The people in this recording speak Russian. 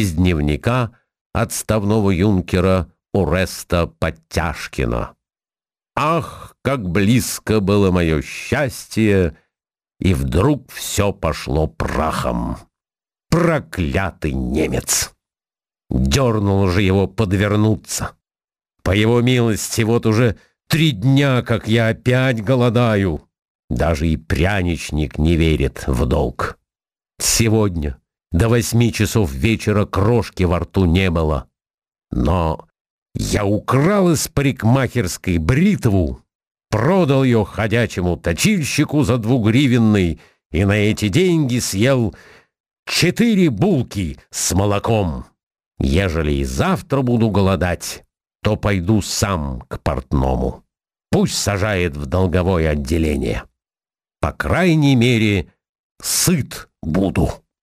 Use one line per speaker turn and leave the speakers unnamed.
из дневника отставного юнкера Уреста Подтяжкина. Ах, как близко было мое счастье, и вдруг все пошло прахом. Проклятый немец! Дернул же его подвернуться. По его милости, вот уже три дня, как я опять голодаю. Даже и пряничник не верит в долг. Сегодня до восьми часов вечера крошки во рту не было. Но я украл из парикмахерской бритву, продал ее ходячему точильщику за двугривенный и на эти деньги съел четыре булки с молоком. Ежели и завтра буду голодать, то пойду сам к портному. Пусть сажает в долговое отделение. По крайней мере, сыт буду.